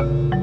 Bye.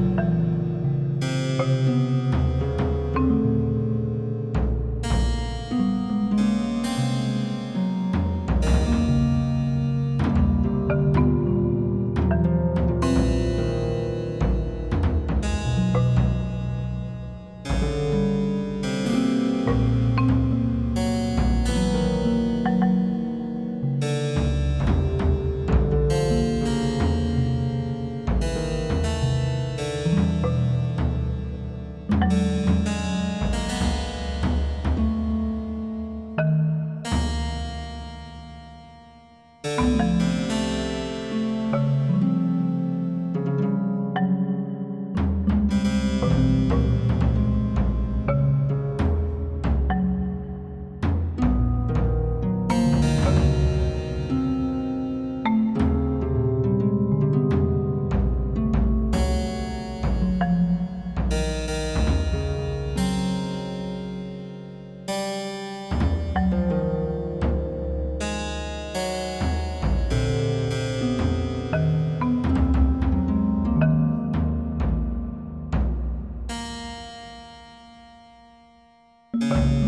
You Bye.